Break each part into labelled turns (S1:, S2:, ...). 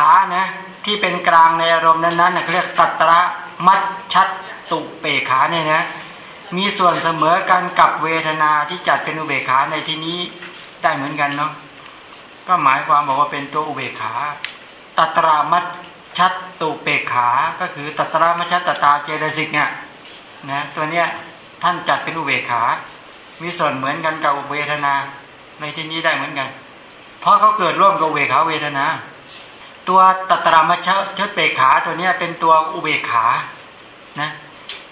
S1: ขานะที่เป็นกลางในอารมณ์นั้นๆนะเรียกตัตระมัชชัตตุเปขาเนี่ยนะมีส่วนเสมอกันกับเวทนาที่จัดเป็นอุเบกขาในที่นี้ได้เหมือนกันเนาะก็หมายความบอกว่าเป็นตัวอุเบกขาตัตรามัชชัตตุเปขา ก็คือตัตรามัชชัตตาเจตสิกเนี่ยนะตัวเนี้ยท่านจัดเป็นอุเบกขา มีส่วนเหมือนกันกับเวทนาในที่นี้ได้เหมือนกัน เพราะเขาเกิดร่วมกับเวขาเวทนา ตัวตัตรามชชดเปขาตัวนี้เป็นตัวอุเบขานะ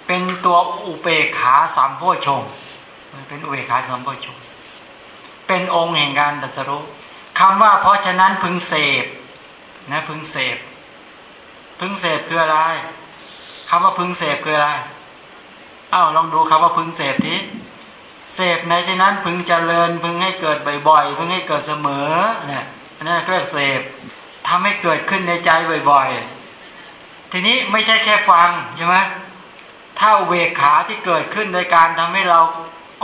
S1: เป็นตัวอุเบขาสามโพชงเป็นอุเบขาสามโพชงเป็นองค์แห่งการตัสรู้คำว่าเพราะฉะนั้นพึงเสพนะพึงเสพพึงเสพคืออะไรคำว่าพึงเสพคืออะไรอ้าวลองดูคำว่าพึงเสพทีเสพในที่นั้นพึงเจริญพึงให้เกิดบ่อยๆพึงให้เกิดเสมอเนี่ยนั่นเรียกเสพ ทำให้เกิดขึ้นในใจบ่อยๆ ทีนี้ไม่ใช่แค่ฟังใช่ไหมถ้าเวขาที่เกิดขึ้นโดยการทำให้เรา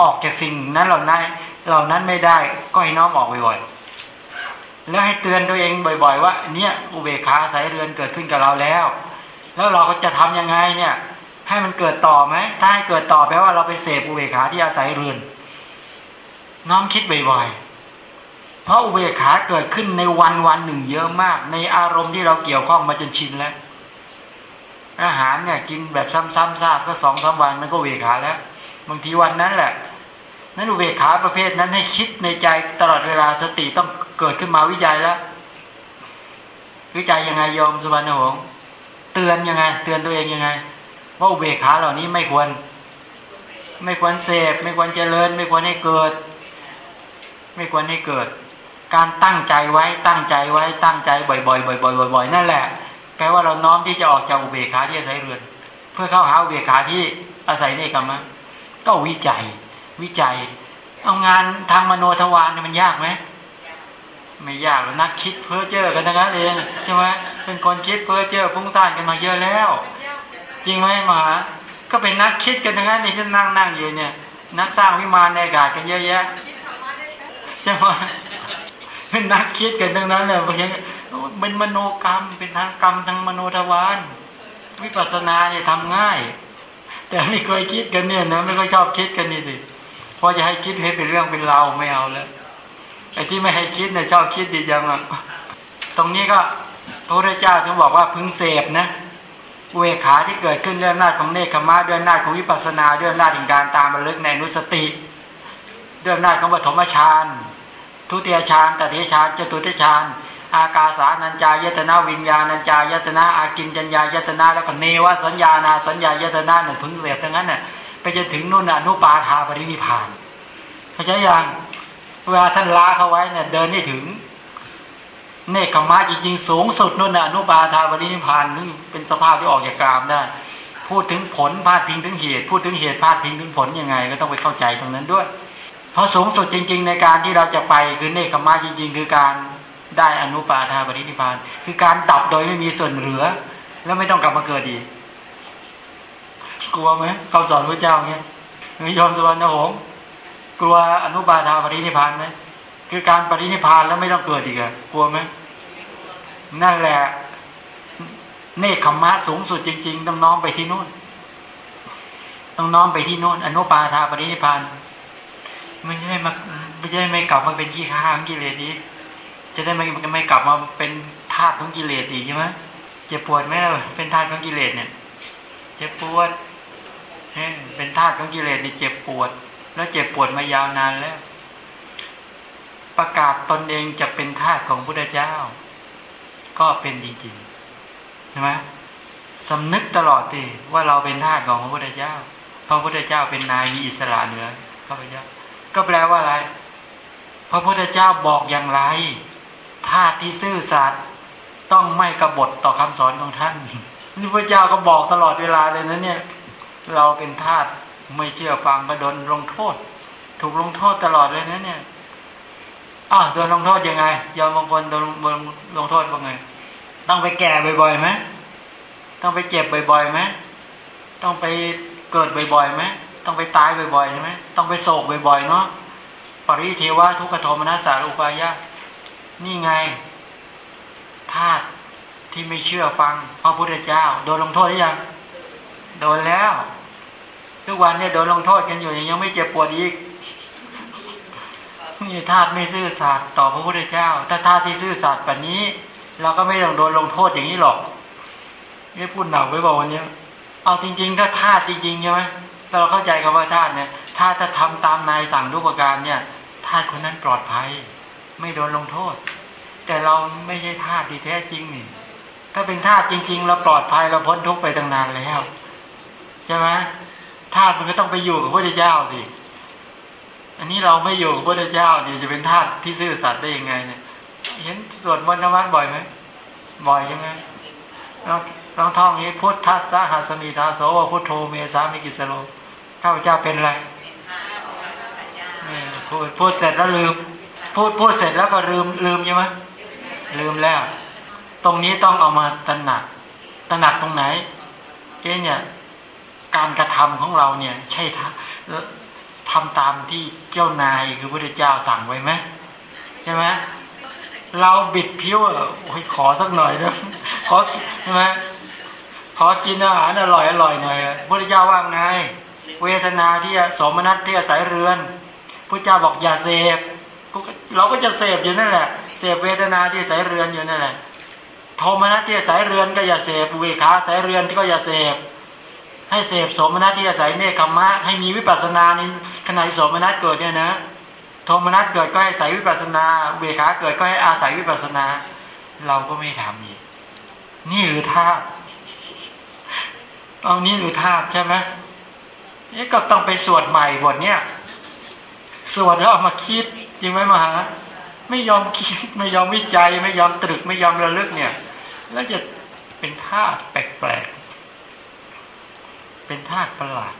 S1: ออกจากสิ่งนั้นเหล่านั้นเหล่านั้นไม่ได้ก็ให้น้อมออกบ่อยๆแล้วให้เตือนตัวเองบ่อย ๆ ว่า เนี่ยอุเบกขาสายเรือนเกิดขึ้นกับเราแล้ว แล้วเราก็จะทํำยังไงเนี่ย ให้มันเกิดต่อไหมถ้าให้เกิดต่อแปลว่าเราไปเสพอุเบกขาที่อาศัยเรือนน้อมคิดบ่อยๆ เพราะเบกขาเกิดขึ้นในวันวันหนึ่งเยอะมาก ในอารมณ์ที่เราเกี่ยวข้องมาจนชินแล้ว อาหารเนี่ยกินแบบซ้ำๆซากสักสองสาวันมันก็เวขาแล้ว บางทีวันนั้นแหละ นั้นเบกขาประเภทนั้นให้คิดในใจตลอดเวลาสติต้องเกิดขึ้นมาวิจัยแล้ว วิจัยยังไงยอมสุวรรณหงษ์เตือนยังไง เตือนตัวเองยังไงว่าเบกขาเหล่านี้ไม่ควร ไม่ควรเสพไม่ควรเจริญ ไม่ควรให้เกิด ไม่ควรให้เกิด การตั้งใจไว้ตั้งใจไว้ตั้งใจบ่อยๆบ่อยๆบ่อยๆนั่นแหละแปลว่าเราน้อมที่จะออกจากอุเบกขาที่อาศัยเรือน เพื่อเข้าหาอุเบกขาที่อาศัยเนกรรมะก็วิจัย วิจัย เอางานทางมโนทวารมันยากไหมไม่ยากนักคิดเพ้อเจ้อกันนั้นเองใช่ไหมเป็นคนคิดเพ้อเจ้อฟุ้งซ่านกันมาเยอะแล้ว จริงไหมหมาก็เป็นนักคิดกันทั้งนั้นนี่ที่นั่งนั่งอยู่เนี่ย นักสร้างวิมานในอากาศกันเยอะแยะใช่ไหม นักคิดกันทั้งนั้นเลยเพราะฉะนั้นเป็นมโนกรรมเป็นทางกรรมทางมโนทวารวิปัสสนาเนี่ยทำง่าย แต่ไม่เคยคิดกันเนี่ยนะไม่ค่อยชอบคิดกันนี่สิพอจะให้คิดให้เป็นเรื่องเป็นราวไม่เอาแล้วไอ้ที่ไม่ให้คิดเนี่ยชอบคิดดีจังอะตรงนี้ก็พระพุทธเจ้าถึงบอกว่าพึงเสพนะเวขาที่เกิดขึ้นด้วยอำนาจของเนคขมาด้วยอำนาจของวิปัสสนาด้วยอำนาจแห่งการตามบรรลึกในนุสติด้วยอำนาจของปฐมฌาน ทุติยฌานตติยฌานจตุติฌานอากาสานัญจายตนาวิญญาณัญจายตนาอากินจัญญายตนาแล้วก็เนวสัญญานาสัญญายตนาหนึ่งพึงเสียบทั้งนั้นน่ะไปจนถึงนู่นอนุปาทาปรินิพานเข้าใจยังเวลาท่านลาเขาไว้เนี่ยเดินได้ถึงเนคขมาจริงๆสูงสุดนู่นอนุปาทาปรินิพานนี่เป็นสภาพที่ออกจากกามได้พูดถึงผลพาดพิงถึงเหตุ พูดถึงเหตุพาดพิงถึงผลยังไง ก็ต้องไปเข้าใจตรงนั้นด้วย เพราะสูงสุดจริง ๆ ในการที่เราจะไปคือเนคขมาจริง ๆ คือการได้อนุปาทาปรินิพาน คือการดับโดยไม่มีส่วนเหลือ แล้วไม่ต้องกลับมาเกิดอีกกลัวไหมคำสอนพระเจ้าเงี้ยไม่ยอมสวรรค์นะผมกลัวอนุปาทาปรินิพานไหมคือการปรินิพานแล้วไม่ต้องเกิดอีกอะกลัวไหมนั่นแหละเนคขมะสูงสุดจริง ๆ ต้องน้อมไปที่นู่น ต้องน้อมไปที่นู่น อนุปาทาปรินิพาน ไม่ใช่มาไม่ใช่ไม่กลับมาเป็นขี้ข้าของกิเลสนี้จะได้ไม่ไม่กลับมาเป็นธาตุของกิเลสอีกใช่ไหมเจ็บปวดไหมล่ะเป็นธาตุของกิเลสเนี่ยเจ็บปวดเป็นธาตุของกิเลสนี่เจ็บปวด แล้วเจ็บปวดมายาวนานแล้ว ประกาศตนเองจะเป็นธาตุของพระเจ้า ก็เป็นจริงๆใช่ไหมสำนึกตลอดสิว่าเราเป็นทาสของพระพุทธเจ้า พระพุทธเจ้าเป็นนายมีอิสระเหนือข้าพเจ้า ก็แปลว่าอะไร พระพุทธเจ้าบอกอย่างไรทาสที่ซื่อสัตย์ต้องไม่กบฏต่อคำสอนของท่านนี่พระเจ้าก็บอกตลอดเวลาเลยนะเนี่ย เราเป็นทาสไม่เชื่อฟังก็โดนลงโทษ ถูกลงโทษตลอดเลยนะเนี่ยอ้าวโดนลงโทษยังไงยอมบางคนโดนลงโทษว่าไง ต้องไปแก่บ่อยๆไหมต้องไปเจ็บบ่อยๆไหมต้องไปเกิดบ่อยๆไหม ต้องไปตายบ่อยๆใช่ไหมต้องไปโศกบ่อยๆเนาะปริเทวะทุกขโทมนัสสารุปายะนี่ไงธาตุที่ไม่เชื่อฟังพระพุทธเจ้า โดนลงโทษหรือยังโดนแล้ว ทุกวันเนี่ยโดนลงโทษกันอยู่ยังไม่เจ็บปวดอีกนี่ธาตุไม่ซื่อสัตย์ต่อพระพุทธเจ้า ถ้าธาตุที่ซื่อสัตย์แบบนี้ เราก็ไม่ต้องโดนลงโทษอย่างนี้หรอกนี่พูดหนักไว้บอกวันนี้เอาจริง ๆ ถ้าธาตุจริงๆใช่ไหม เราเข้าใจคำว่าธาตุเนี่ยถ้าจะทำตามนายสั่งทุกประการเนี่ยธาตุคนนั้นปลอดภัย ไม่โดนลงโทษ แต่เราไม่ใช่ธาตุที่แท้จริงนี่ถ้าเป็นธาตุจริง ๆ เราปลอดภัยเราพ้นทุกไปตั้งนานแล้วใช่ไหมธาตุมันก็ต้องไปอยู่กับพระเจ้าสิอันนี้เราไม่อยู่กับพระเจ้าเดีจะเป็นธาตุที่ซื่อสัตย์ได้ยังไงเนี่ย เห็นสวดมนต์ธรรมะบ่อยไหมบ่อยใช่ไหม ลองลองท่องนี้พุทธัสสะหัสมีทาโสวพุทโธเมสามิกิสโลข้าพเจ้าเป็นอะไรพูดพูดเสร็จแล้วลืม พูดพูดเสร็จแล้วก็ลืมลืมใช่ไหมลืมแล้ว ตรงนี้ต้องเอามาตระหนักตระหนักตรงไหนเอ๊ะเนี่ย การกระทำของเราเนี่ย ใช่ททำตามที่เจ้านายคือพระเจ้าสั่งไว้ไหมใช่ไหมเราบิดผิวโอ้ยขอสักหน่อยนะขอใช่ไหม ขอกินอาหารอร่อยอร่อยหน่อยพระเจ้าว่าไง เวทนาที่สมนัตที่อาศัยเรือนพระเจ้าบอกอย่าเสพเราก็จะเสพอยู่นั่นแหละ เสพเวทนาที่อาศัยเรือนอยู่นั่นแหละโทมนัตที่อาศัยเรือนก็อย่าเสพเวขาอาศัยเรือนก็อย่าเสพให้เสพสมนัตที่อาศัยเนคขมะ ให้มีวิปัสสนาในขณะสมนัตเกิดเนี่ยนะโทมนัสเกิดก็ให้อาศัยวิปัสนา เวขาเกิดก็ให้อาศัยวิปัสนา เราก็ไม่ทำอีก นี่หรือธาตุ เอานี่หรือธาตุใช่ไหมนี่ก็ต้องไปสวดใหม่บทเนี้ยสวดแล้วเอามาคิดจริงไหมมหา ไม่ยอมคิดไม่ยอมวิจัย ไม่ยอมตรึกไม่ยอมระลึกเนี่ย แล้วจะเป็นธาตุแปลกๆเป็นธาตุประหลาด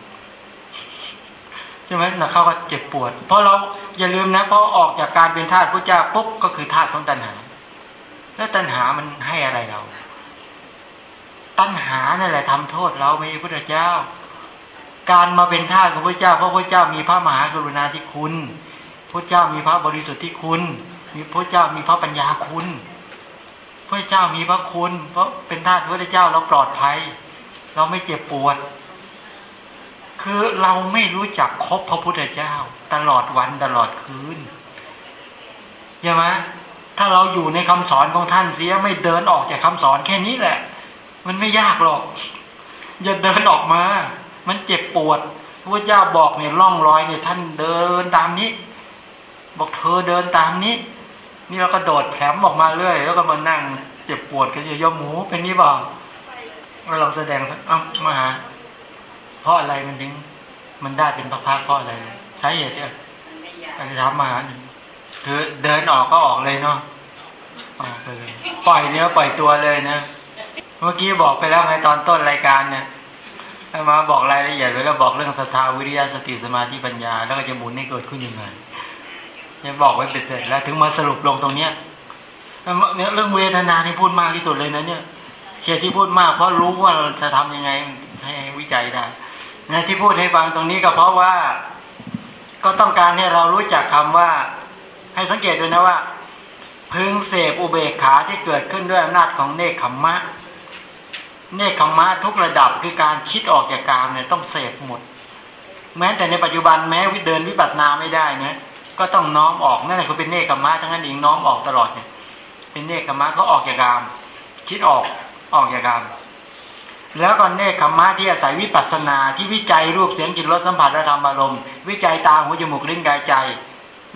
S1: ใช่ไหมนะเขาก็เจ็บปวด เพราะเราอย่าลืมนะเพราะออกจากการเป็นธาตุพระเจ้าปุ๊บก็คือธาตุของตัณหา แล้วตัณหามันให้อะไรเรา ตัณหานั่นแหละทำโทษเราไม่ใช่พระเจ้า การมาเป็นทาสของพระเจ้า เพราะพระเจ้ามีพระมหากรุณาธิคุณ พระเจ้ามีพระบริสุทธิ์ที่คุณ มีพระเจ้ามีพระปัญญาคุณ พระเจ้ามีพระคุณ เพราะเป็นทาสพระเจ้าเราปลอดภัย เราไม่เจ็บปวด คือเราไม่รู้จักคบพระพุทธเจ้า ตลอดวันตลอดคืนใช่ไหมถ้าเราอยู่ในคำสอนของท่านเสียไม่เดินออกจากคำสอนแค่นี้แหละ มันไม่ยากหรอก อย่าเดินออกมา มันเจ็บปวดพระเจ้าบอกเนี่ยร่องรอยเนี่ยท่านเดินตามนี้ บอกเธอเดินตามนี้ นี่เราก็โดดแผลมออกมาเรื่อย แล้วก็มานั่งเจ็บปวดกันเยอะๆหมูเป็นนี้บอกเราแสดงอ้ามาหาเพราะอะไรมันถึง มันได้เป็นพระพักเพราะอะไรสาเหตุเนี่ยการทำมาคือเดินออกก็ออกเลยเนาะออกเลยปล่อยเนื้อปล่อยตัวเลยนะ เมื่อกี้บอกไปแล้วไงตอนต้นรายการเนี่ยมาบอกรายละเอียดไว้แล้วบอกเรื่องศรัทธาวิริยะสติสมาธิปัญญา แล้วก็จะหมุนให้เกิดขึ้นยังไงเนี่ยบอกไว้เป็นเสร็จแล้วถึงมาสรุปลงตรงเนี้ยเนี่ยเรื่องเวทนาที่พูดมากที่สุดเลยนะเนี่ยเหตุที่พูดมากเพราะรู้ว่าจะทำยังไงให้วิจัยได้นะที่พูดให้ฟังตรงนี้ก็เพราะว่า ก็ต้องการให้เรารู้จักคำว่า ให้สังเกตดูนะว่า พึงเสพอุเบกขาที่เกิดขึ้นด้วยอำนาจของเนคขมมะ เนคขมะทุกระดับคือการคิดออกจากกามเนี่ยต้องเสพหมด แม้แต่ในปัจจุบันแม้วิเดินวิบัตินาไม่ได้นะก็ต้องน้อมออกนั่นแหละคือเป็นเนคขมะทั้งนั้นเองน้อมออกตลอดเนี่ย เป็นเนคขมะก็ออกจากกาม คิดออกออกจากกามแล้วก็เนคขมะที่อาศัยวิปัสนาที่วิจัยรูปเสียงกลิ่นรสสัมผัสและธรรมอารมณ์วิจัยตาหูจมูกลิ้นกายใจ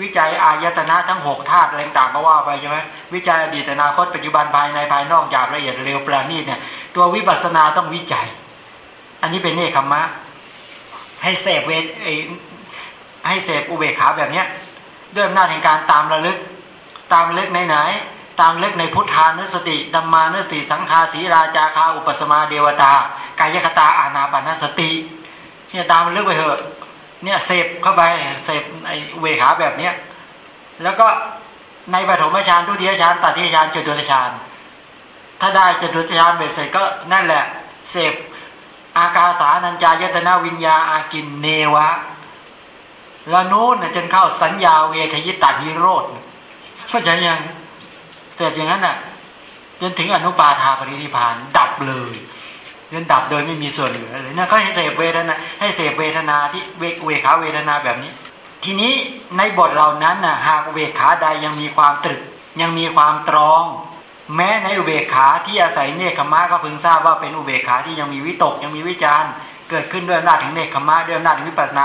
S1: วิจัยอายตนะทั้งหกธาตุอะไรต่างก็ว่าไปใช่ไหมวิจัยอดีตอนาคตปัจจุบันภายในภายนอกอยางละเอียดเร็วปราณีตเนี่ยตัววิปัสนาต้องวิจัย อันนี้เป็นเนคขมะ ให้เสพเวทให้เสพอุเบกขาแบบเนี้ยด้วยอำนาจแห่งการตามระลึก ตามระลึกไหนไหนตามเล็กในพุทธานุสติดัมมานุสติ สังคาสีราจาคาอุปสมาเดวตา กายคตาอานาปานสติเนี่ยตามมันลึกไปเถอะ เนี่ยเสพเข้าไปเสพไอเวขาแบบเนี้ยแล้วก็ในปฐมฌานทุติยฌานตติยฌานจตุตฌานถ้าได้จตุตฌานเบ็ดเสร็จก็นั่นแหละเสพอากาสานัญจายตนาวิญญาอากินเนวะ แล้วนู้นจนเข้าสัญญาเวทยิตาฮิโรธเข้าใจยังเสพอย่างนั้นน่ะจนถึงอนุปาทาปรินิพาน ดับเลย จนดับโดยไม่มีส่วนเหลือเลยนะก็ให้เสพเวทนาให้เสพเวทนาที่เวเวขาเวทนาแบบนี้ ทีนี้ในบทเหล่านั้นนะหากเวขาใดยังมีความตรึก ยังมีความตรอง แม้ในอุเบกขาที่อาศัยเนคขมะก็พึงทราบว่าเป็นอุเบกขาที่ยังมีวิตกยังมีวิจารเกิดขึ้นด้วยอำนาจถึงเนคขมะด้วยอำนาจถึงวิปัสสนา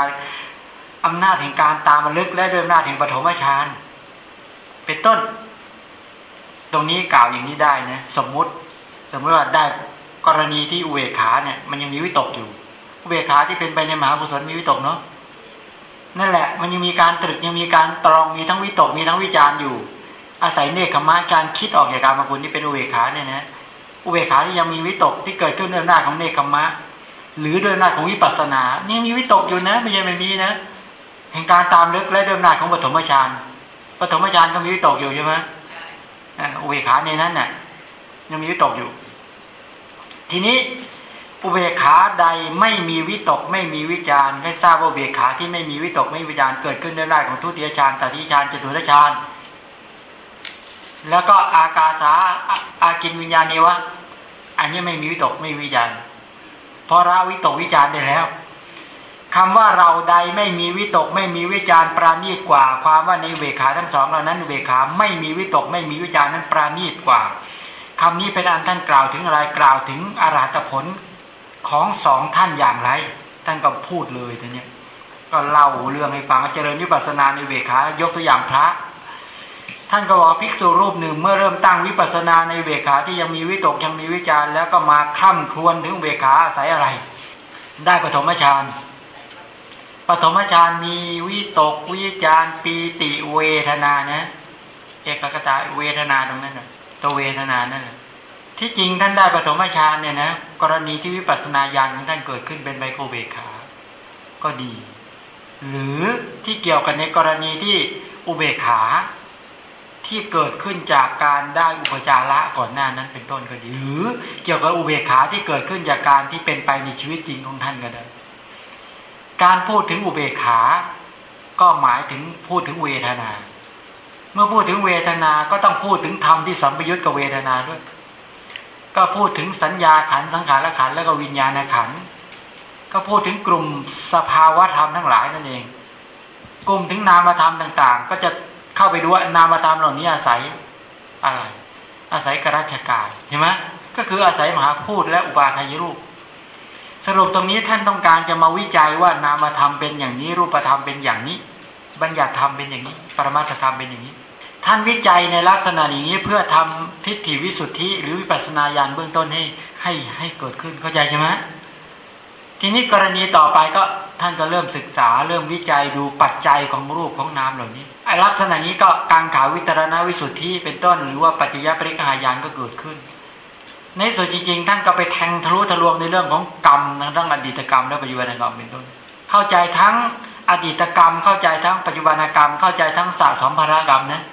S1: อำนาจแห่งการตามระลึก และด้วยอำนาจแห่งปฐมฌานเป็นต้น ตรงนี้กล่าวอย่างนี้ได้นะสมมุติ สมมติว่าได้ กรณีที่อุเบกขาเนี่ยมันยังมีวิตกอยู่อุเบกขาที่เป็นไปในมหากุศลมีวิตกเนาะนั่นแหละมันยังมีการตรึกยังมีการตรองมีทั้งวิตกมีทั้งวิจารอยู่ อาศัยเนคขมะการคิดออกจากการมาคุณที่เป็นอุเบกขาเนี่ยนะอุเบกขาที่ยังมีวิตกที่เกิดขึ้นด้วยอำนาจของเนคขมะ หรือด้วยอำนาจของวิปัสสนานี่มีวิตกอยู่นะไม่ใช่ไม่มีนะแห่งการตามลึกและด้วยอำนาจของปฐมฌานปฐมฌานก็มีวิตกอยู่ใช่ไหมอุเบกขาในนั้นน่ะยังมีวิตกอยู่ ทีนี้อุเบกขาใดไม่มีวิตกไม่มีวิจารให้ทราบว่าอุเบกขาที่ไม่มีวิตกไม่มีวิจารเกิดขึ้นในรายของทุติยฌานตติฌานจตุตฌานแล้วก็อากาสาอากินวิญญาณนี้วะอันนี้ไม่มีวิตกไม่มีวิจารเพราะราวิตกวิจารได้แล้วคำว่าเราใดไม่มีวิตกไม่มีวิจารปราณีตกว่า ความว่าในเวขาทั้งสองเหล่านั้นเวขาไม่มีวิตกไม่มีวิจารนั้นปราณีตกว่า คำนี้เป็นอันท่านกล่าวถึงอะไรกล่าวถึงอรหัตผลของสองท่านอย่างไร ท่านก็พูดเลยทีนี้ก็เล่าเรื่องให้ฟังเจริญวิปัสสนาในเวขายกตัวอย่างพระ ท่านก็บอกภิกษุรูปหนึ่งเมื่อเริ่มตั้งวิปัสสนาในเวขาที่ยังมีวิตกยังมีวิจารแล้วก็มาคร่ำครวญถึงเวขาอาศัยอะไร ได้ปฐมฌานปฐมฌานมีวิตกวิจารปีติเวทนานะเอกกตาเวทนาตรงนั้นนะ ตัวเวทนานั่นแหละที่จริงท่านได้ปฐมฌานเนี่ยนะกรณีที่วิปัสสนาญาณของท่านเกิดขึ้นเป็นไบโครเบขา ก็ดี หรือที่เกี่ยวกันในกรณีที่อุเบขา ที่เกิดขึ้นจากการได้อุปจาระก่อนหน้านั้นเป็นต้นก็ดี หรือเกี่ยวกับอุเบขาที่เกิดขึ้นจากการที่เป็นไปในชีวิตจริงของท่านก็ได้การพูดถึงอุเบขา ก็หมายถึงพูดถึงเวทนา มื่อพูดถึงเวทนาก็ต้องพูดถึงธรรมที่สัมปยุตกับเวทนาด้วย ก็พูดถึงสัญญาขันสังขารขันแล้วก็วิญญาณขัน ก็พูดถึงกลุ่มสภาวะธรรมทั้งหลายนั่นเอง กลุ่มถึงนามธรรมต่าง ๆ ก็จะเข้าไปดูว่านามธรรมเหล่านี้อาศัยอะไร อาศัยกรัชการเห็นไหมก็คืออาศัยมหาพูดและอุปาทายรูป สรุปตรงนี้ท่านต้องการจะมาวิจัยว่านามธรรมเป็นอย่างนี้รูปธรรมเป็นอย่างนี้ บัญญัติธรรมเป็นอย่างนี้ ปรมาธรรมเป็นอย่างนี้ ท่านวิจัยในลักษณะอย่างนี้เพื่อทำทิฏฐิวิสุทธิ หรือวิปัสนาญาณเบื้องต้นให้ให้ให้เกิดขึ้นเข้าใจใช่ไหมทีนี้กรณีต่อไปก็ท่านก็เริ่มศึกษาเริ่มวิจัยดูปัจจัยของรูปของนามเหล่านี้ไอลักษณะนี้ก็กังขาวิตรณวิสุทธิเป็นต้น หรือว่าปัจจยปริกหายานก็เกิดขึ้น ในส่วนจริงๆท่านก็ไปแทงทะลุทะลวงในเรื่องของกรรมทั้งอดีตกรรมและปัจจุบันกรรมเป็นต้น เข้าใจทั้งอดีตกรรม เข้าใจทั้งปัจจุบันกรรม เข้าใจทั้งสะสมภารกรรมนะ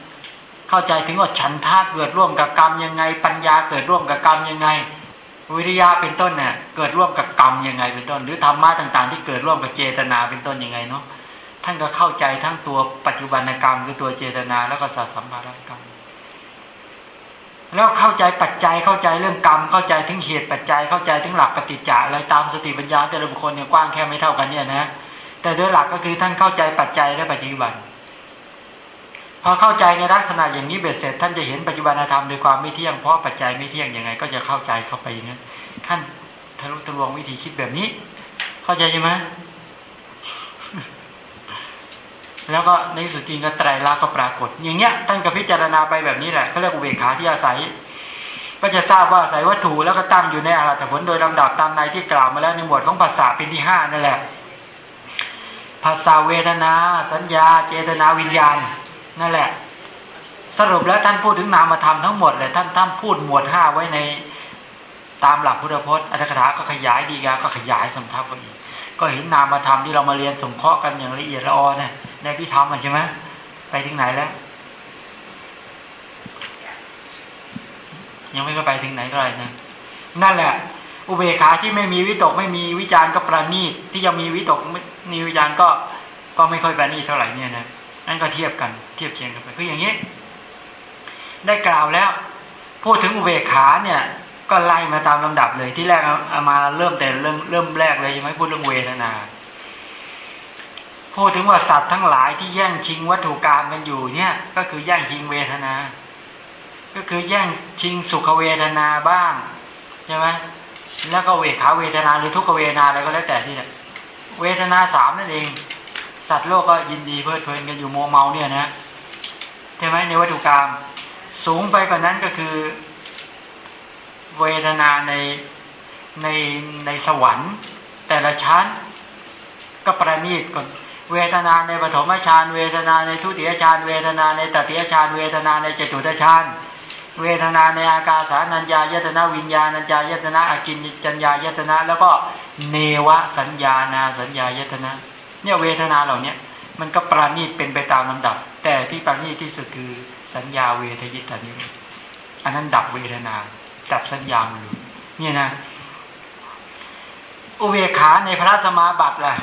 S1: เข้าใจถึงว่าฉันท่าเกิดร่วมกับกรรมยังไง ปัญญาเกิดร่วมกับกรรมยังไง วิริยะเป็นต้นเนี่ยเกิดร่วมกับกรรมยังไง เป็นต้น หรือธรรมะต่างๆ ที่เกิดร่วมกับเจตนาเป็นต้นยังไงเนาะท่านก็เข้าใจทั้งตัวปัจจุบันกรรมคือตัวเจตนาแล้วก็สัสัมภารกรรมแล้วเข้าใจปัจจัยเข้าใจเรื่องกรรม เข้าใจถึงเหตุปัจจัยเข้าใจถึงหลักปฏิจจ์อะไรตามสติปัญญาแต่ละบุคคลเนี่ยกว้างแค่ไม่เท่ากันเนี่ยนะแต่โดยหลักก็คือท่านเข้าใจปัจจัยและปัจจุบัน พอเข้าใจในลักษณะอย่างนี้เบ็ดเสร็จ ท่านจะเห็นปัจจุบันธรรมโดยความไม่เที่ยงเพราะปัจจัยไม่เที่ยงยังไง ก็จะเข้าใจเข้าไปอย่างนั้นท่านทะลุทะลวงวิธีคิดแบบนี้ เข้าใจใช่ไหมแล้วก็ในสุดจริงก็ไตรลักษณ์ก็ปรากฏ อย่างเงี้ยท่านก็พิจารณาไปแบบนี้แหละเขาเรียกอุเบกขาที่อาศัย ก็จะทราบว่าอาศัยวัตถุแล้วก็ตั้งอยู่ในอารัตผลโดยลำดับตามในที่กล่าวมาแล้วในหมวดของภาษาเป็นที่ห้านั่นแหละภาษาเวทนา สัญญา เจตนาวิญญาณ นั่นแหละ สรุปแล้วท่านพูดถึงนามธรรมทั้งหมดเลยท่านท่านพูดหมวดห้าไว้ในตามหลักพุทธพจน์อัตถกถาก็ขยายดีกาก็ขยายสมทับกันอีกก็เห็นนามธรรมที่เรามาเรียนสงเคราะห์กันอย่างละเอียดละออเนี่ยในพิธรรมใช่ไหมไปถึงไหนแล้ว ยังไม่ไปถึงไหนเท่าไหร่นะนั่นแหละ อุเบกขาที่ไม่มีวิตกไม่มีวิจารณ์ก็ประณีตที่ยังมีวิตกม่มีวิจารณ์ก็ก็ไม่ค่อยประณีตเท่าไหร่เนี่ยนะ นั่นก็เทียบกันเทียบเคียงกันไปคืออย่างนี้ ได้กล่าวแล้ว พูดถึงอุเบกขาเนี่ย ก็ไล่มาตามลำดับเลยที่แรกเอามาเริ่มแต่เริ่มเริ่มแรกเลยใช่ไหมพูดเรื่องเวทนาพูดถึงว่าสัตว์ทั้งหลายที่แย่งชิงวัตถุกรรมกันอยู่เนี่ย ก็คือแย่งชิงเวทนา ก็คือแย่งชิงสุขเวทนาบ้างใช่ไหมแล้วก็เวขาเวทนาหรือทุกขเวทนาอะไรก็แล้วแต่ที่เนี่ยเวทนาสามนั่นเอง สัตว์โลกก็ยินดีเพลิดเพลินกันอยู่โมเมาเนี่ยนะใช่ไหมในวัตถุกรรมสูงไปกว่านั้นก็คือ เวทนาในในในสวรรค์ แต่ละชั้น ก็ประณีตก่อนเวทนาในปฐมฌานเวทนาในทุติยฌานเวทนาในตติยฌานเวทนาในจตุตฌานเวทนาในอากาสานัญญายตนะวิญญาณัญญายตนะอากินจัญญายตนะแล้วก็เนวสัญญานาสัญญายตนะ เนี่ยเวทนาเหล่านี้มันก็ประณีตเป็นไปตามลำดับ แต่ที่ประณีตที่สุดคือสัญญาเวทยิตานี้อันนั้นดับเวทนา ดับสัญญามันเลยเนี่ยนะอุเบกขาในพระสมาบัติล่ะ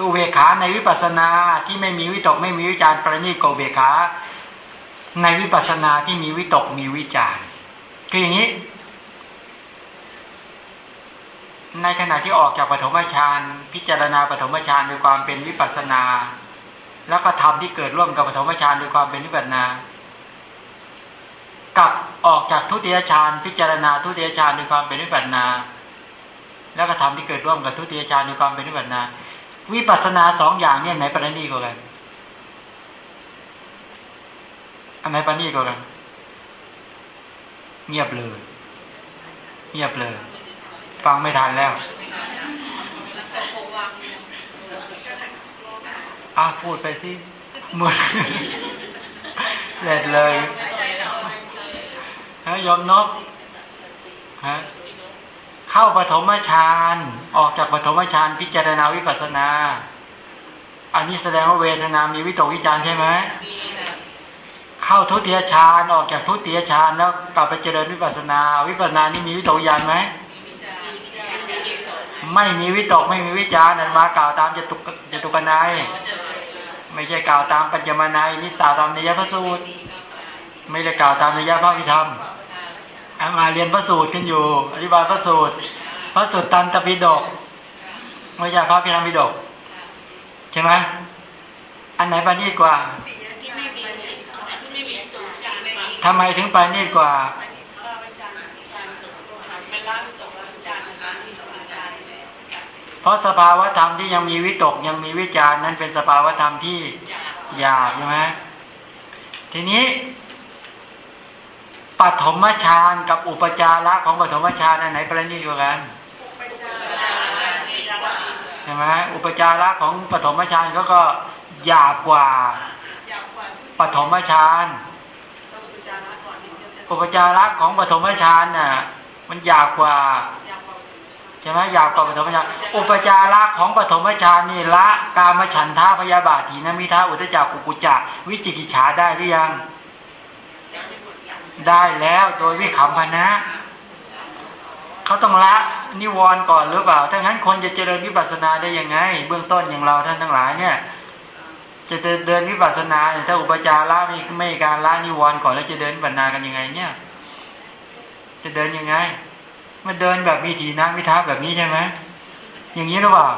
S1: อุเบกขาในวิปัสสนาที่ไม่มีวิตกไม่มีวิจารประณีตกเบกขา ในวิปัสสนาที่มีวิตกมีวิจารคืออย่างนี้ ในขณะที่ออกจากปฐมฌานพิจารณาปฐมฌานด้วยความเป็นวิปัสนา แล้วก็ทำที่เกิดร่วมกับปฐมฌานด้วยความเป็นวิปัสนา กับออกจากทุติยฌานพิจารณาทุติยฌานด้วยความเป็นวิปัสนา แล้วก็ทำที่เกิดร่วมกับทุติยฌานด้วยความเป็นวิปัสนา วิปัสนาสองอย่างเนี่ยไหนประณีกว่ากันอันไหนประณีกว่ากันเงียบเลย เงียบเลย ฟังไม่ทันแล้วอาพูดไปที่มือเสร็จเลยฮะยอมนบฮะเข้าปฐมฌานออกจากปฐมฌานพิจารณาวิปัสสนา อันนี้แสดงว่าเวทนามีวิตกวิจารใช่ไหมเข้าทุติยฌานออกจากทุติยฌานแล้วกลับไปเจริญวิปัสสนา วิปัสสนานี่มีวิตกวิจารไหม ไม่มีวิตกไม่มีวิจารนั้นมากล่าวตามจตุกจตุกนายไม่ใช่กล่าวตามปัญญมานายนี่กล่าวตามนิยพระสูตร ไม่ได้กล่าวตามนิยพระวิธรรมอามาเรียนพระสูตรขึ้นอยู่ อธิบายพระสูตร พระสูตรตันตปิฎกไม่ใช่พระพิธรรมปิฎกใช่ไหมอันไหนปานีกว่าทำไมถึงปานีกว่าเพ ราะสภาวธรรมที่ยังมีวิตกยังมีวิจารนั้นเป็นสภาวธรรมที่หยาบใช่ไหมทีนี้ปฐมฌานกับอุปจาระของปฐมฌานอันไหนประณีตกว่ากันใช่ไหมอุปจาระของปฐมฌานเขาก็หยาบกว่าปฐมฌานอุปจาระของปฐมฌานน่ะ มันหยาบกว่า ใช่ไหมยาบกว่าปฐมฌานอุปจาระของปฐมฌานนี่ละกามฉันทาพยาบาทีนมิทาอุตจักกุกุจักวิจิกิจฉาได้หรือยัง ได้แล้วโดยวิขำพนะเขาต้องละนิวรณ์ก่อนหรือเปล่าถ้างั้นคนจะเจริญวิปัสสนาได้ยังไง เบื้องต้นอย่างเราท่านทั้งหลายเนี่ย จะเดินวิปัสสนาถ้าอุปจาระไม่ไม่การละนิวรณ์ก่อนแล้วจะเดินวิปัสสนากันยังไง เนี่ย จะเดินยังไง มันเดินแบบวิถีน้ำวิทาแบบนี้ใช่ไหมอย่างนี้หรือเปล่า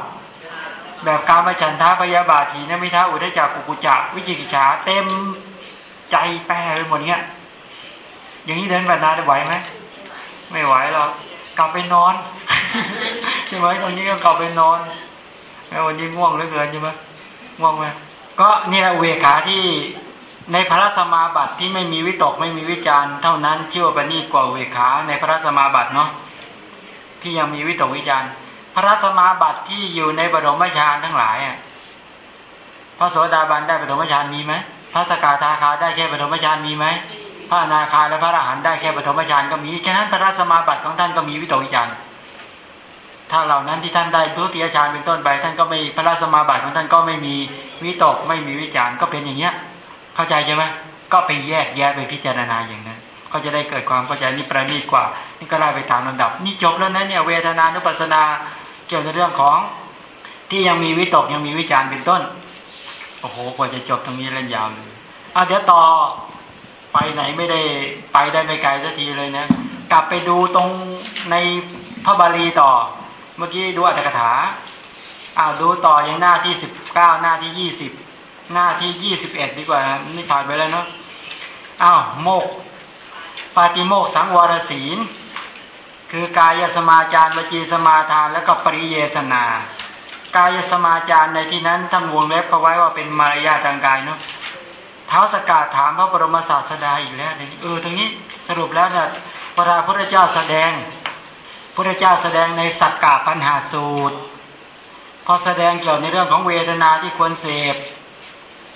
S1: แบบการมาฉันทาพยาบาทีนะมิท้าอุทจักกุกุจักวิจิกิจฉาเต็มใจแปรไปหมดเงี้ยอย่างนี้เดินแบบนาจะไหวไหมไม่ไหวหรอกกลับไปนอนใช่ไหมตรงนี้ก็กลับไปนอนแล้ววันนี้ง่วงเหลือเกินใช่ไหมง่วงไหมก็เนี่ยเวขาที่ในพระสมาบัติที่ไม่มีวิตกไม่มีวิจารเท่านั้นชื่อว่าปณีกว่าเวขาในพระสมาบัติเนาะ ที่ยังมีวิตกวิจารพระสมาบัติที่อยู่ในปฐมฌานทั้งหลายอะพระโสดาบันได้ปฐมฌานมีไหมพระสกทาคาได้แค่ปฐมฌานมีไหมพระนาคาและพระอรหันต์ได้แค่ปฐมฌานก็มีฉะนั้นพระสมาบัติของท่านก็มีวิตกวิจารถ้าเหล่านั้นที่ท่านได้ทุติยฌานเป็นต้นไป ท่านก็ไม่พระสมาบัติของท่านก็ไม่มีวิตกไม่มีวิจารก็เป็นอย่างเงี้ย เข้าใจใช่ไหมก็ไปแยกแยะไปพิจารณาอย่างนั้น ก็จะได้เกิดความเข้าใจนี่ประณีตกว่า นี่ก็ไล่ไปตามลำดับ นี่จบแล้วนะเนี่ยเวทนานุปัสสนาเกี่ยวกับเรื่องของที่ยังมีวิตกยังมีวิจารเป็นต้นโอ้โหกว่าจะจบตรงนี้เล่นยาวเลยอะเดี๋ยวต่อไปไหนไม่ได้ไปได้ไม่ไกลสักทีเลยนะกลับไปดูตรงในพระบาลีต่อ เมื่อกี้ดูอัตถกถาอ้าวดูต่อย่างหน้าที่สิบเก้าหน้าที่ยี่สิบหน้าที่ยี่สิบเอ็ดดีกว่านี่ผ่านไปแล้วเนาะอ้าวโมก ปาติโมกสังวรศีล คือกายสมาจารวจีสมาทานแล้วก็ปริเยสนา กายสมาจารในที่นั้นท่านวงเล็บเขาไว้ว่าเป็นมารยาทางกายเนาะเท้าสกาดถามพระบรมศาสดาอีกแล้วเออตรงนี้สรุปแล้วเนี่ยพระพุทธเจ้าแสดงพระเจ้าแสดงในสักกะปัญหาสูตร พอแสดงเกี่ยวในเรื่องของเวทนาที่ควรเสพ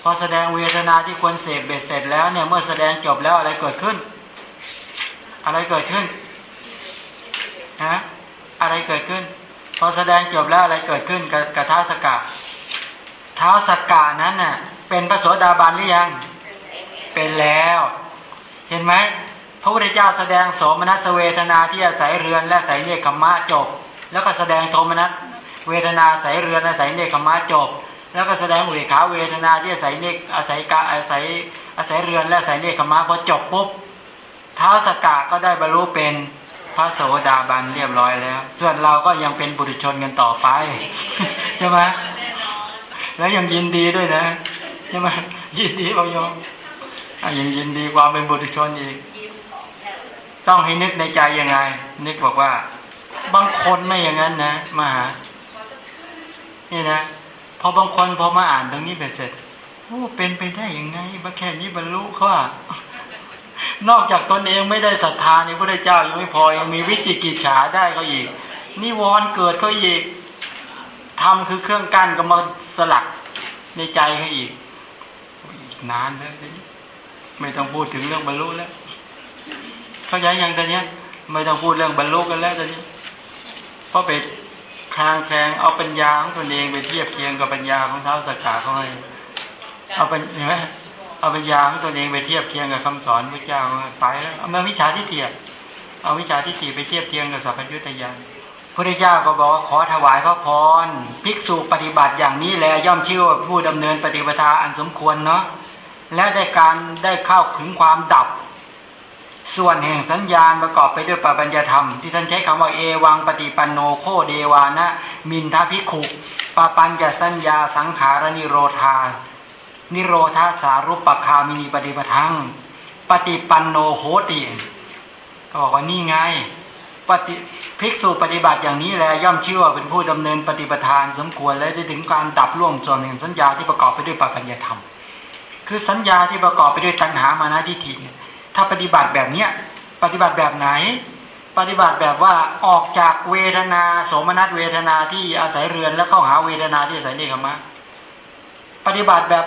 S1: พอแสดงเวทนาที่ควรเสพเบ็ดเสร็จแล้วเนี่ยเมื่อแสดงจบแล้วอะไรเกิดขึ้น อะไรเกิดขึ้นฮะอะไรเกิดขึ้น พอแสดงจบแล้วอะไรเกิดขึ้นกับกับท้าสกกะเท้าสกกะนั้นน่ะ เป็นพระโสดาบันหรือยัง เป็นแล้ว เห็นไหมพระพุทธเจ้าแสดงโสมนัสเวทนาที่อาศัยเรือนและอาศัยเนคขมะจบ แล้วก็แสดงโทมนัสเวทนาอาศัยเรือนอาศัยเนคขมะจบ แล้วก็แสดงเวขาเวทนาที่อาศัยเนคอาศัยกาอาศัยอาศัยเรือนและอาศัยเนคขมะพอจบปุ๊บ ท้าสกะก็ได้บรรลุเป็นพระโสดาบันเรียบร้อยแล้ว ส่วนเราก็ยังเป็นบุตรชนกันต่อไปใช่ไหมแล้วยังยินดีด้วยนะใช่ไหมยินดีบางยมยังยินดีความเป็นบุตรชนอีก ต้องให้นึกในใจยังไง นึกบอกว่า บางคนไม่อย่างนั้นนะมาหานี่นะพอบางคนพอมาอ่านตรงนี้ไปเสร็จโอ้เป็นไปได้ยังไงมาแค่นี้บรรลุเขาอะ นอกจากตนเองไม่ได้ศรัทธาในพระเจ้ายังไม่พอยังมีวิจิกิจฉาได้ก็อีกนิวรณ์เกิดเขาอีกทำคือเครื่องกั้นก็มาสลักในใจเขาอีกนานเลยไม่ต้องพูดถึงเรื่องบรรลุแล้ว เข้าใจยังตอนนี้ไม่ต้องพูดเรื่องบรรลุกันแล้วตอนนี้เพราะไปคลางแคลงเอาปัญญาของตนเองไปเทียบเคียงกับปัญญาของเท้าสกกาเขาให้เอาเป็นเห็นไหม เอาปัญญาของตนเองไปเทียบเคียงกับคำสอนพระเจ้าไปแล้วเอามาวิชาทิฏฐิเอาวิชาทิฏฐิไปเทียบเคียงกับสัพพยุตยานพระเจ้าก็บอกว่าขอถวายพระพรภิกษุปฏิบัติอย่างนี้แลย่อมชื่อว่าผู้ดำเนินปฏิปทาอันสมควรเนาะและได้การได้เข้าถึงความดับ ส่วนแห่งสัญญาณประกอบไปด้วยปปัญญธรรม ที่ท่านใช้คำว่าเอวังปฏิปันโนโคเดวานะ มินทภิกขุปปัญญสัญญาสังขารนิโรธา นิโรธาสารุปปคามินีปฏิปทัง ปฏิปันโนโหติก็บอกว่านี่ไงปฏิภิกษุปฏิบัติอย่างนี้แลย่อมเชื่อว่าเป็นผู้ดำเนินปฏิปทานสมควรและได้ถึงการดับล่วงส่วนแห่งสัญญาที่ประกอบไปด้วยปัญญธรรม คือสัญญาที่ประกอบไปด้วยตัณหามานะทิฏฐิถ้าปฏิบัติแบบเนี้ยปฏิบัติแบบไหน ปฏิบัติแบบว่าออกจากเวทนาโสมนัสเวทนาที่อาศัยเรือน แล้วเข้าหาเวทนาที่อาศัยเนคขมะปฏิบัติแบบ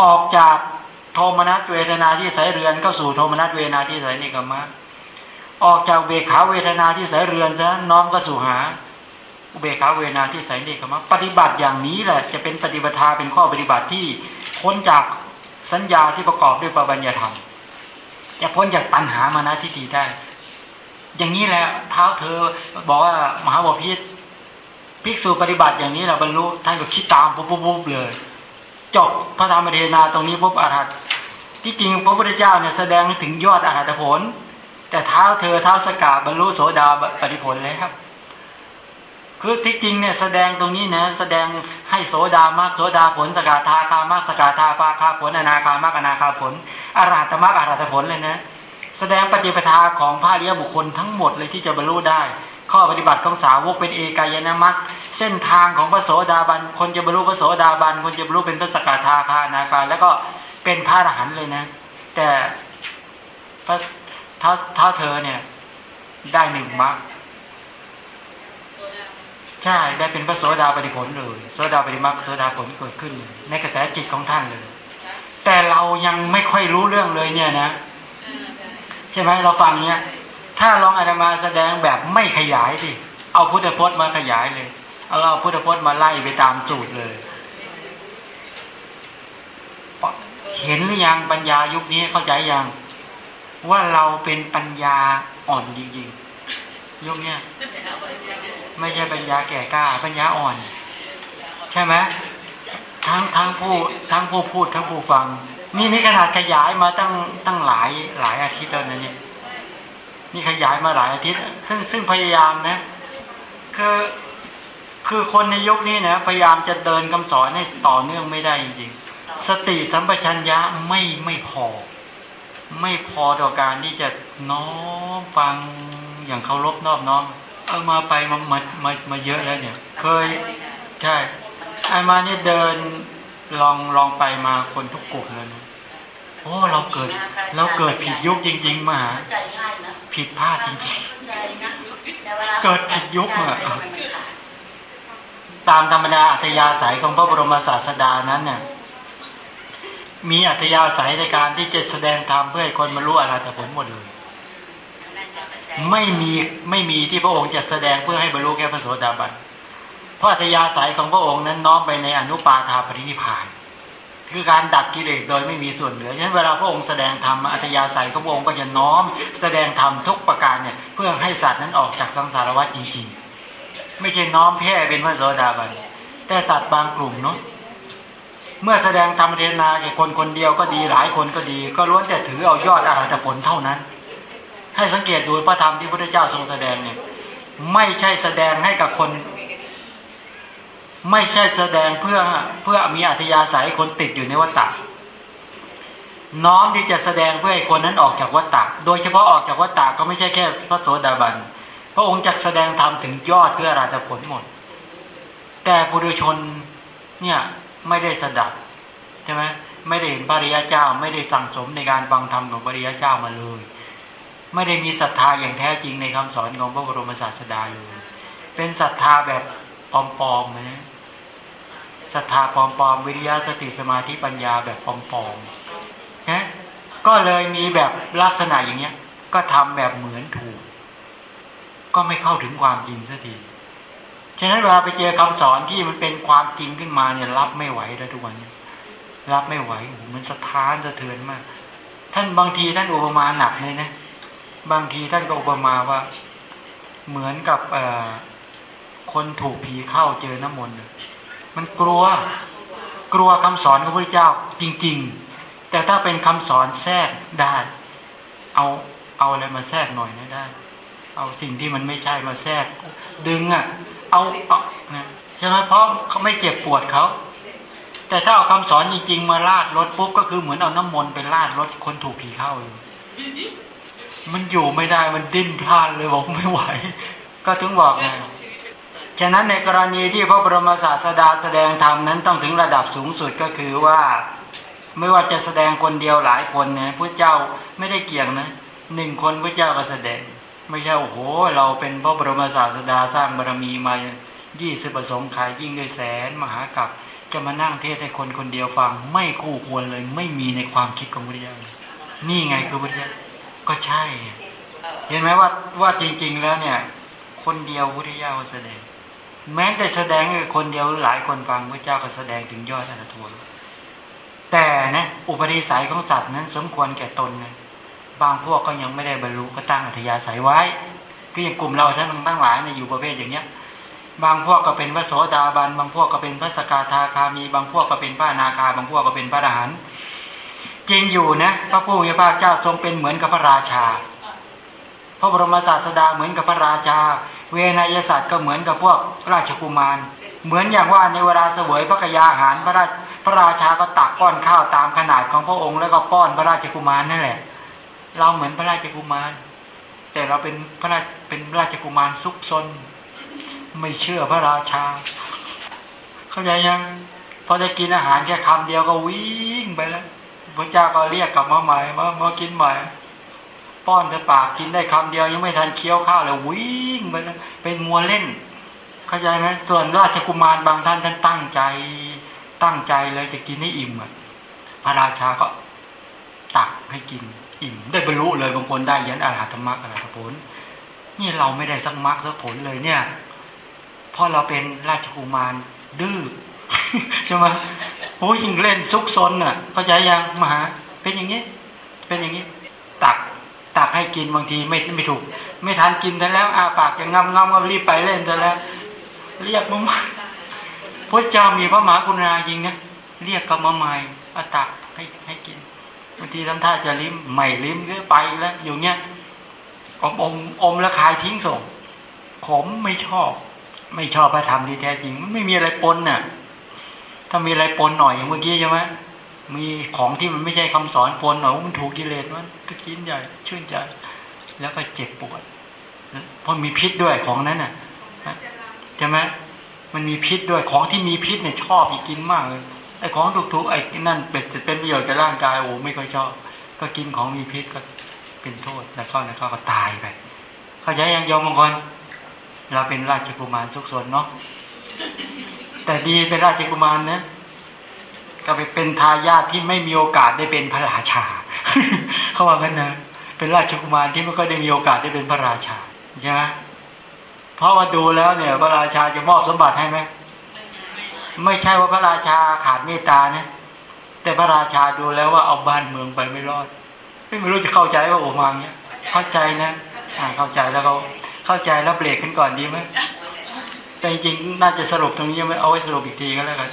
S1: ออกจากโทมนัสเวทนาที่อายเรือนเข้าสู่โทมนัสเวทนาที่อาศัยเนคขมะออกจากเบขาเวทนาที่อายเรือนซะน้อมก็สู่หาเบขาเวทนาที่อาศัยเนคขมะปฏิบัติอย่างนี้แหละจะเป็นปฏิบัติเป็นข้อปฏิบัติที่พ้นจากสัญญาที่ประกอบด้วยปบัญญธรรม จะพ้นจากตัณหามานะทิฏฐิได้ อย่างนี้แหละเท้าเธอบอกว่ามหาบพิษภิกษุปฏิบัติอย่างนี้เราบรรลุท่านก็คิดตามปุ๊บปุ๊บเลย จบพระธรรมเทนาตรงนี้ปุ๊บอาหัตที่จริงพระพุทธเจ้าเนี่ยแสดงถึงยอดอาหัตผล แต่เท้าเธอเท้าสกาบรรลุโสดาปฏิผลแล้วครับคือที่จริงเนี่ยแสดงตรงนี้นะแสดงให้โสดามากโสดาผลสกาธาคามากสกาธาปาคาผลอนาคามากอนาคาผลอรหัตมรรคอรหัตผลเลยนะ แสดงปฏิปทาของพระเลี้ยบุคคลทั้งหมดเลยที่จะบรรลุได้ ข้อปฏิบัติของสาวกเป็นเอกายนามรรคเส้นทางของพระโสดาบัน คนจะบรรลุพระโสดาบัน คนจะบรรลุเป็นพระสกทาคานาคาแล้วก็เป็นพระอรหันต์เลยนะ แต่พระเท้าเท้าเธอเนี่ย ได้หนึ่งมรรคใช่ได้เป็นพระโสดาปฏิผลเลยโสดาปฏิมรรคโสดาผลเกิดขึ้นในกระแสจิตของท่านเลย แต่เรายังไม่ค่อยรู้เรื่องเลยเนี่ยนะ ใช่ไหมเราฟังเนี้ย ถ้าลองอาตมาแสดงแบบไม่ขยายสิ เอาพุทธพจน์มาขยายเลย เอาเอาพุทธพจน์มาไล่ไปตามจูดเลย เห็นหรือยังปัญญายุคนี้เข้าใจยัง ว่าเราเป็นปัญญาอ่อนจริงๆยุคนี้ไม่ใช่ปัญญาแก่กล้า ปัญญาอ่อน ใช่ไหมทั้งทั้งผู้ทั้งผู้พูดทั้งผู้ฟัง นี่นี่ขนาดขยายมาตั้งตั้งหลายหลายอาทิตย์แล้วนะเนี่ย นี่ขยายมาหลายอาทิตย์ ซึ่งซึ่งพยายามนะคือคือคนในยุคนี้นะพยายามจะเดินคำสอนให้ต่อเนื่องไม่ได้จริงๆสติสัมปชัญญะไม่ไม่พอ ไม่พอต่อการที่จะน้อมฟังอย่างเคารพนอบน้อมเอามาไปมามามามาเยอะแล้วเนี่ย เคยใช่ไอ้มานี่เดินลองลองไปมาคนทุกกลุ่มเลยนะ โอ้เราเกิดเราเกิดผิดยุคจริง ๆ มาผิดพลาดจริงๆเกิดผิดยุคอะตามธรรมดาอัธยาศัยของพระบรมศาสดานั้นเนี่ยมีอัธยาศัยในการที่จะแสดงธรรมเพื่อให้คนมารู้อรหัตผลหมดเลย ไม่มีไม่มีที่พระองค์จะแสดงเพื่อให้บรรลุแค่พระโสดาบันเพราะอัธยาศัยของพระองค์นั้นน้อมไปในอนุปาทาปรินิพาน คือการดับกิเลสโดยไม่มีส่วนเหลือฉะนั้นเวลาพระองค์แสดงธรรมอัธยาศัยพระองค์ก็จะน้อม แสดงธรรมทุกประการเนี่ยเพื่อให้สัตว์นั้นออกจากสังสารวัฏจริง ๆ ไม่ใช่น้อมแพ้เป็นพระโสดาบันแต่สัตว์บางกลุ่มเนาะเมื่อแสดงธรรมเทศนาแก่คนคนเดียวก็ดีหลายคนก็ดี ก็ล้วนแต่ถือเอายอดอรหัตผลเท่านั้น ให้สังเกตดูพระธรรมที่พระเจ้าทรงแสดงเนี่ยไม่ใช่แสดงให้กับคน ไม่ใช่แสดงเพื่อเพื่อมีอัธยาศัยคนติดอยู่ในวัฏฏะน้อมที่จะแสดงเพื่อให้คนนั้นออกจากวัฏฏะโดยเฉพาะออกจากวัฏฏะก็ไม่ใช่แค่พระโสดาบัน พระองค์จะแสดงธรรมถึงยอดเพื่อรหัตผลหมด แต่บุรุชนเนี่ยไม่ได้สดับใช่ไหมไม่ได้เห็นพระริยเจ้า ไม่ได้สั่งสมในการฟังธรรมของพระริยเจ้ามาเลย ไม่ได้มีศรัทธาอย่างแท้จริงในคำสอนของพระบรมศาสดาเลย เป็นศรัทธาแบบปลอมๆนะ ศรัทธาปลอมๆวิริยะสติสมาธิปัญญาแบบปลอมๆนะก็เลยมีแบบลักษณะอย่างเนี้ย ก็ทำแบบเหมือนถูก ก็ไม่เข้าถึงความจริงสักทีฉะนั้นเวลาไปเจอคำสอนที่มันเป็นความจริงขึ้นมาเนี่ยรับไม่ไหวแล้วทุกวันนี้รับไม่ไหวมันสะท้านสะเทือนมาก ท่านบางทีท่านอุปมาหนักเลยนะ บางทีท่านก็อุปมาว่า เหมือนกับเอคนถูกผีเข้าเจอน้ำมนต์ มันกลัวกลัวคำสอนของพระเจ้าจริง ๆ แต่ถ้าเป็นคำสอนแทรกได้ เอาเอาอะไรมาแทรกหน่อยนะได้ เอาสิ่งที่มันไม่ใช่มาแทรก ดึงอะ เอาเอาใช่ไหมเพราะเขาไม่เจ็บปวดเขาแต่ถ้าเอาคำสอนจริง ๆ มาลาดรถปุ๊บก็คือเหมือนเอาน้ำมนต์ไปลาดรถคนถูกผีเข้าอยู่มันอยู่ไม่ได้มันดิ้นพลาดเลยบอกไม่ไหว ก็ถึงบอกไง ฉะนั้นในกรณีที่พระบรมศาสดาแสดงธรรมนั้นต้องถึงระดับสูงสุดก็คือว่า ไม่ว่าจะแสดงคนเดียวหลายคนเนี่ยพระเจ้าไม่ได้เกี่ยงนะหนึ่งคนพระเจ้าก็แสดง ไม่ใช่โอ้โห เราเป็นพระบรมศาสดาสร้างบารมีมายี่สิบประสงค์ขายยิ่งด้วยแสนมหากับจะมานั่งเทศให้คนคนเดียวฟัง ไม่คู่ควรเลยไม่มีในความคิดของพุทธเจ้านี่ไงคือพุทธเจ้าก็ใช่ เห็นไหมว่าว่าจริง ๆ แล้วเนี่ย คนเดียวพุทธเจ้าแสดง แม้แต่แสดงคนเดียวหลายคนฟังพระเจ้าก็แสดงถึงยอดอรทวนแต่นะอุปนิสัยของสัตว์นั้น สมควรแก่ตนนะบางพวกก็ยังไม่ได้บรรลุก็ตั้งอัธยาศัยไว้คือย่างกลุ่มเราท่านตั้งหลายเนี่ยอยู่ประเภทอย่างเนี้ย บางพวกก็เป็นพระโสดาบัน บางพวกก็เป็นพระสกทาคามี บางพวกก็เป็นพระนาคา บางพวกก็เป็นพระอรหันต์จริงอยู่นะพระผู้มีพระเจ้าทรงเป็นเหมือนกับพระราชา พระบรมศาสดาเหมือนกับพระราชา เวนยศาสตร์ก็เหมือนกับพวกราชกุมาร เหมือนอย่างว่าในเวลาเสวยพระกยาหารพระราชพระราชาก็ตักป้อนข้าวตามขนาดของพระองค์แล้วก็ป้อนพระราชกุมารนั่นแหละ เราเหมือนพระราชกุมาร แต่เราเป็นพระราชเป็นราชกุมารซุกซนไม่เชื่อพระราชา เข้าใจยังพอจะกินอาหารแค่คำเดียวก็วิ่งไปแล้วพระเจ้าก็เรียกกลับมาใหม่มามากินใหม่ ป้อนแต่ปากกินได้คำเดียวยังไม่ทันเคี้ยวข้าวเลยวิ่งไปเป็นมัวเล่น เข้าใจไหมส่วนราชกุมารบางท่านท่านตั้งใจตั้งใจเลยจะกินให้อิ่มพระราชาก็ตักให้กินอิ่ม ได้บรรลุเลยบางคนได้ยันอาหารธรรมะอรหัตผลนี่เราไม่ได้สักมรรคสักผลเลยเนี่ยเพราะเราเป็นราชกุมารดื้อใช่ไหมโอ้ยิงเล่นซุกซนอะเข้าใจยังมหาเป็นอย่างนี้ เป็นอย่างนี้ ตัก ตักให้กินบางทีไม่ไม่ถูก ไม่ทันกินแต่แล้วอาปากจะงำงำก็รีบไปเล่นแต่แล้ว เรียกมาพระเจ้ามีพระมหากรุณาจริงนะเรียกกับมาใหม่อาตักให้ให้กินบางทีทำท่าจะลิ้มไม่ลิ้มก็ไปแล้วอยู่เงี้ยอมอมอมแล้วคายทิ้งส่ง ผมไม่ชอบ ไม่ชอบพระธรรมที่แท้จริง มันไม่มีอะไรปนน่ะ ถ้ามีอะไรปนหน่อยอย่างเมื่อกี้ใช่ไหม มีของที่มันไม่ใช่คำสอนปนหน่อยว่ามันถูกกิเลสมันก็กินใหญ่ชื่นใจแล้วก็เจ็บปวดเพราะมีพิษด้วยของนั้นน่ะใช่ไหมมันมีพิษด้วยของที่มีพิษเนี่ยชอบอีกกินมากเลยไอ้ของถูกๆไอ้นั่นเป็นจะเป็นประโยชน์กับร่างกายโอ้ไม่ค่อยชอบ ก็กินของมีพิษก็เป็นโทษแล้วก็แล้วก็ตายไป เข้าใจยังโยมบางคนเราเป็นราชกุมารสุขสนเนาะแต่ดีเป็นราชกุมารนะ ก็ไปเป็นทายาทที่ไม่มีโอกาสได้เป็นพระราชา เขาว่างั้นนะเป็นราชกุมารที่ไม่ค่อยได้มีโอกาสได้เป็นพระราชาใช่ไหมเพราะว่าดูแล้วเนี่ย พระราชาจะมอบสมบัติให้ไหมไม่ใช่ว่าพระราชาขาดเมตตานะแต่พระราชาดูแล้วว่าเอาบ้านเมืองไปไม่รอด ไม่รู้จะเข้าใจว่าโอมาเนี้ยเข้าใจนะอ่าเข้าใจแล้วเขาเข้าใจแล้วเบรกกันก่อนดีไหมแต่จริงน่าจะสรุปตรงนี้ยังไม่เอาไว้สรุปอีกทีก็แล้วกัน